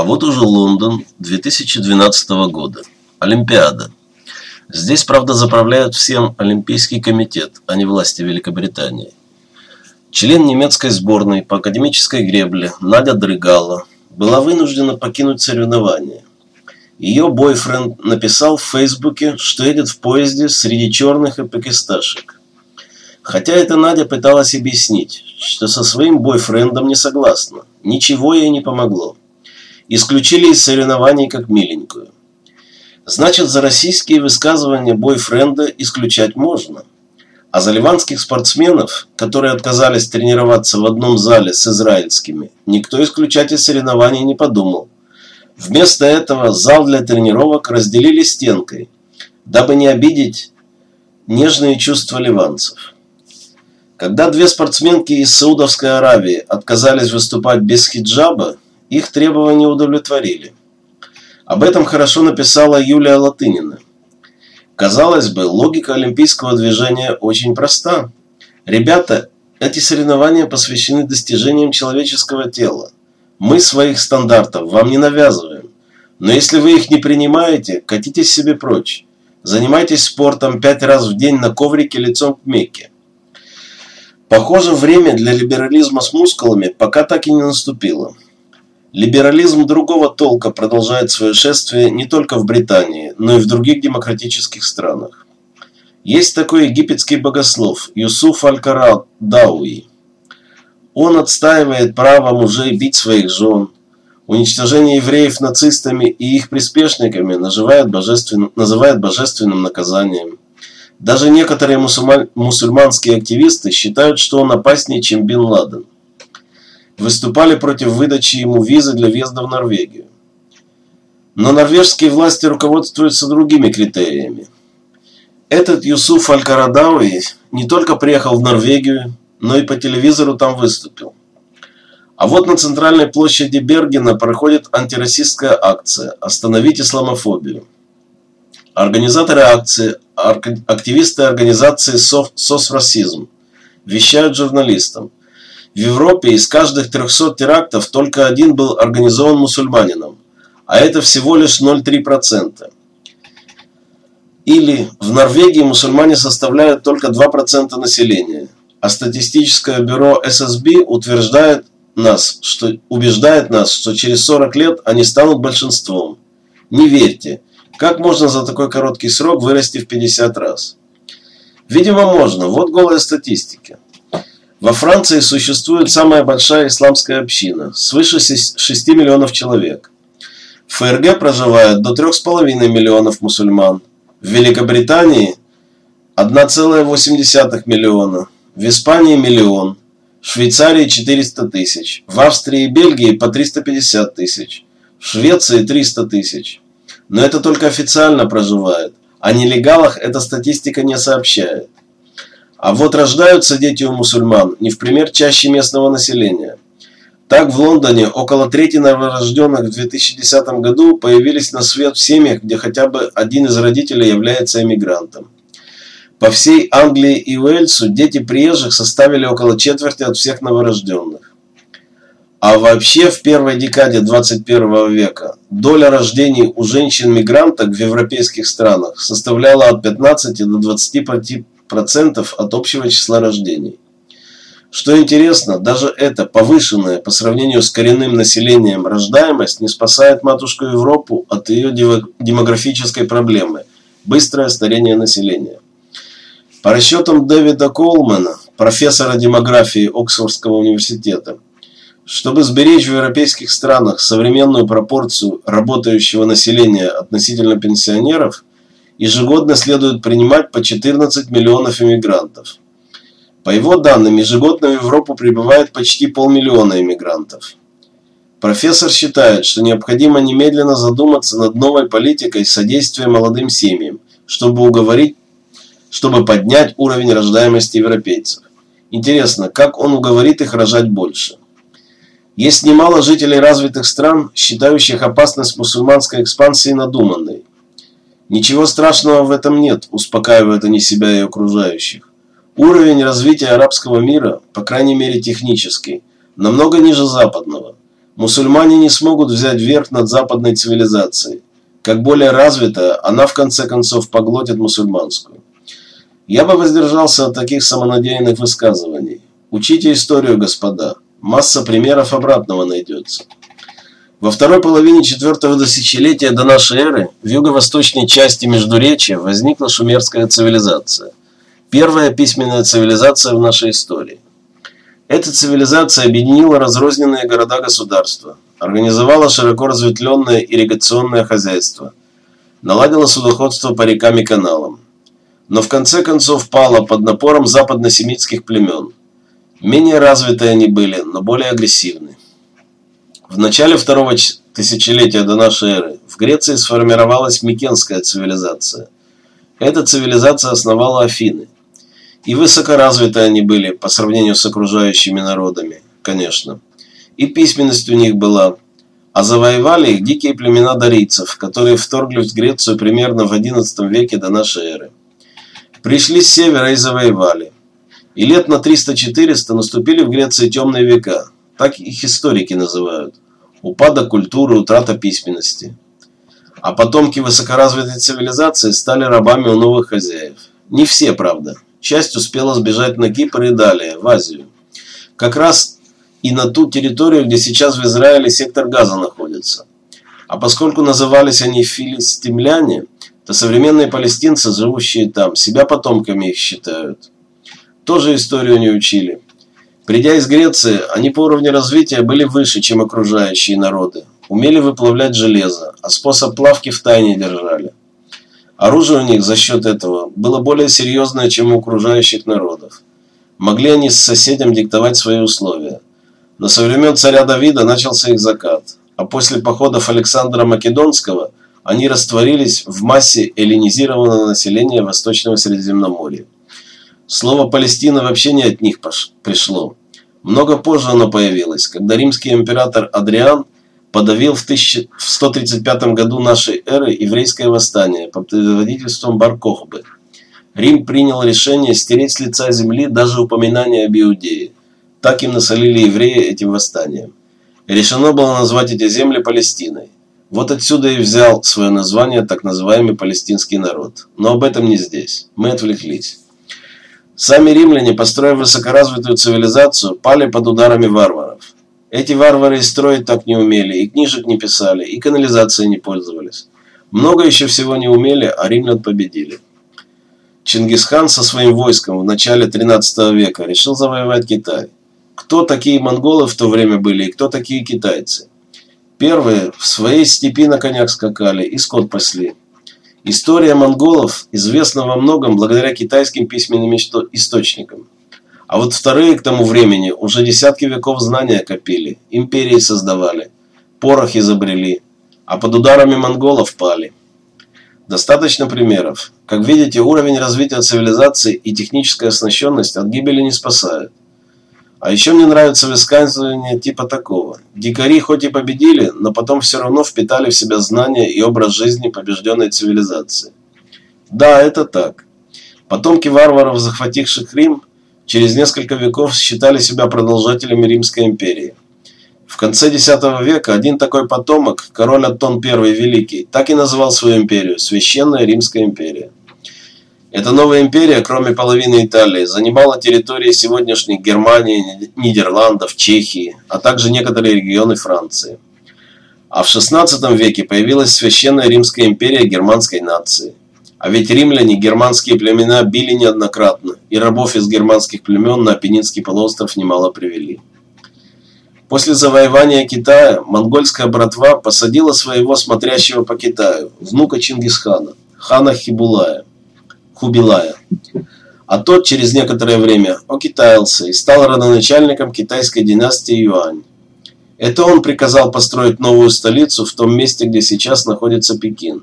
А вот уже Лондон 2012 года. Олимпиада. Здесь, правда, заправляют всем Олимпийский комитет, а не власти Великобритании. Член немецкой сборной по академической гребле Надя Дрыгала была вынуждена покинуть соревнования. Ее бойфренд написал в Фейсбуке, что едет в поезде среди черных и пакисташек. Хотя это Надя пыталась объяснить, что со своим бойфрендом не согласна. Ничего ей не помогло исключили из соревнований как миленькую. Значит, за российские высказывания бойфренда исключать можно. А за ливанских спортсменов, которые отказались тренироваться в одном зале с израильскими, никто исключать из соревнований не подумал. Вместо этого зал для тренировок разделили стенкой, дабы не обидеть нежные чувства ливанцев. Когда две спортсменки из Саудовской Аравии отказались выступать без хиджаба, их требования удовлетворили. Об этом хорошо написала Юлия Латынина. Казалось бы, логика олимпийского движения очень проста. Ребята, эти соревнования посвящены достижениям человеческого тела. Мы своих стандартов вам не навязываем. Но если вы их не принимаете, катитесь себе прочь. Занимайтесь спортом пять раз в день на коврике лицом к Мекке. Похоже, время для либерализма с мускулами пока так и не наступило. Либерализм другого толка продолжает свое шествие не только в Британии, но и в других демократических странах. Есть такой египетский богослов Юсуф Аль-Карадауи. Он отстаивает право мужей бить своих жен, уничтожение евреев нацистами и их приспешниками называет, божествен... называет божественным наказанием. Даже некоторые мусульманские активисты считают, что он опаснее, чем Бин Ладен выступали против выдачи ему визы для въезда в Норвегию. Но норвежские власти руководствуются другими критериями. Этот Юсуф Аль-Карадауи не только приехал в Норвегию, но и по телевизору там выступил. А вот на центральной площади Бергена проходит антироссийская акция «Остановить исламофобию». Организаторы акции – активисты организации «Сосрасизм» вещают журналистам – в Европе из каждых 300 терактов только один был организован мусульманином, а это всего лишь 0,3%. Или в Норвегии мусульмане составляют только 2% населения, а статистическое бюро ССБ утверждает нас, что, убеждает нас, что через 40 лет они станут большинством. Не верьте. Как можно за такой короткий срок вырасти в 50 раз? Видимо, можно. Вот голая статистика. Во Франции существует самая большая исламская община, свыше 6 миллионов человек. В ФРГ проживает до 3,5 миллионов мусульман. В Великобритании 1,8 миллиона. В Испании миллион. В Швейцарии 400 тысяч. В Австрии и Бельгии по 350 тысяч. В Швеции 300 тысяч. Но это только официально проживает. О нелегалах эта статистика не сообщает. А вот рождаются дети у мусульман не в пример чаще местного населения. Так в Лондоне около трети новорожденных в 2010 году появились на свет в семьях, где хотя бы один из родителей является эмигрантом. По всей Англии и Уэльсу дети приезжих составили около четверти от всех новорожденных. А вообще в первой декаде 21 века доля рождений у женщин-мигранток в европейских странах составляла от 15 до 25 процентов от общего числа рождений. Что интересно, даже эта повышенная по сравнению с коренным населением рождаемость не спасает матушку Европу от ее демографической проблемы – быстрое старение населения. По расчетам Дэвида Колмана, профессора демографии Оксфордского университета, чтобы сберечь в европейских странах современную пропорцию работающего населения относительно пенсионеров – ежегодно следует принимать по 14 миллионов иммигрантов. По его данным, ежегодно в Европу прибывает почти полмиллиона иммигрантов. Профессор считает, что необходимо немедленно задуматься над новой политикой содействия молодым семьям, чтобы уговорить, чтобы поднять уровень рождаемости европейцев. Интересно, как он уговорит их рожать больше? Есть немало жителей развитых стран, считающих опасность мусульманской экспансии надуманной. Ничего страшного в этом нет, успокаивают они себя и окружающих. Уровень развития арабского мира, по крайней мере технический, намного ниже западного. Мусульмане не смогут взять верх над западной цивилизацией. Как более развитая, она в конце концов поглотит мусульманскую. Я бы воздержался от таких самонадеянных высказываний. Учите историю, господа. Масса примеров обратного найдется. Во второй половине четвертого тысячелетия до нашей эры в юго-восточной части Междуречия возникла шумерская цивилизация. Первая письменная цивилизация в нашей истории. Эта цивилизация объединила разрозненные города-государства, организовала широко разветвленное ирригационное хозяйство, наладила судоходство по рекам и каналам, но в конце концов пала под напором западно-семитских племен. Менее развитые они были, но более агрессивны. В начале второго тысячелетия до нашей эры в Греции сформировалась Микенская цивилизация. Эта цивилизация основала Афины. И высокоразвитые они были по сравнению с окружающими народами, конечно. И письменность у них была. А завоевали их дикие племена дарийцев, которые вторглись в Грецию примерно в XI веке до нашей эры. Пришли с севера и завоевали. И лет на 300-400 наступили в Греции темные века. Так их историки называют. Упадок культуры, утрата письменности. А потомки высокоразвитой цивилизации стали рабами у новых хозяев. Не все, правда. Часть успела сбежать на Кипр и далее, в Азию. Как раз и на ту территорию, где сейчас в Израиле сектор газа находится. А поскольку назывались они филистимляне, то современные палестинцы, живущие там, себя потомками их считают. Тоже историю не учили. Придя из Греции, они по уровню развития были выше, чем окружающие народы. Умели выплавлять железо, а способ плавки в тайне держали. Оружие у них за счет этого было более серьезное, чем у окружающих народов. Могли они с соседям диктовать свои условия. Но со времен царя Давида начался их закат, а после походов Александра Македонского – они растворились в массе эллинизированного населения Восточного Средиземноморья. Слово «Палестина» вообще не от них пришло. Много позже оно появилось, когда римский император Адриан подавил в 135 году нашей эры еврейское восстание под предводительством Баркохбы. Рим принял решение стереть с лица земли даже упоминание об Иудее. Так им насолили евреи этим восстанием. Решено было назвать эти земли Палестиной. Вот отсюда и взял свое название так называемый палестинский народ. Но об этом не здесь. Мы отвлеклись. Сами римляне, построив высокоразвитую цивилизацию, пали под ударами варваров. Эти варвары и строить так не умели, и книжек не писали, и канализацией не пользовались. Много еще всего не умели, а римлян победили. Чингисхан со своим войском в начале 13 века решил завоевать Китай. Кто такие монголы в то время были и кто такие китайцы? Первые в своей степи на конях скакали и скот пасли. История монголов известна во многом благодаря китайским письменным источникам. А вот вторые к тому времени уже десятки веков знания копили, империи создавали, порох изобрели, а под ударами монголов пали. Достаточно примеров. Как видите, уровень развития цивилизации и техническая оснащенность от гибели не спасают. А еще мне нравится высказывание типа такого. Дикари хоть и победили, но потом все равно впитали в себя знания и образ жизни побежденной цивилизации. Да, это так. Потомки варваров, захвативших Рим, через несколько веков считали себя продолжателями Римской империи. В конце X века один такой потомок, король Аттон I Великий, так и назвал свою империю – Священная Римская империя. Эта новая империя, кроме половины Италии, занимала территории сегодняшней Германии, Нидерландов, Чехии, а также некоторые регионы Франции. А в XVI веке появилась Священная Римская империя германской нации. А ведь римляне германские племена били неоднократно, и рабов из германских племен на Апеннинский полуостров немало привели. После завоевания Китая монгольская братва посадила своего смотрящего по Китаю, внука Чингисхана, хана Хибулая. Хубилая. А тот через некоторое время окитаился и стал родоначальником китайской династии Юань. Это он приказал построить новую столицу в том месте, где сейчас находится Пекин.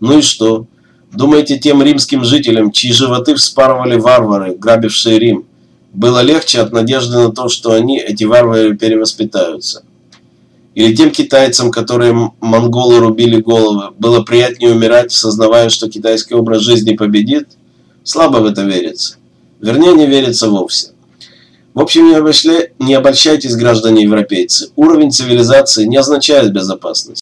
Ну и что? Думаете, тем римским жителям, чьи животы вспарывали варвары, грабившие Рим, было легче от надежды на то, что они, эти варвары, перевоспитаются? Или тем китайцам, которые монголы рубили головы, было приятнее умирать, сознавая, что китайский образ жизни победит? Слабо в это верится. Вернее, не верится вовсе. В общем, не, обошля... не обольщайтесь, граждане европейцы. Уровень цивилизации не означает безопасность.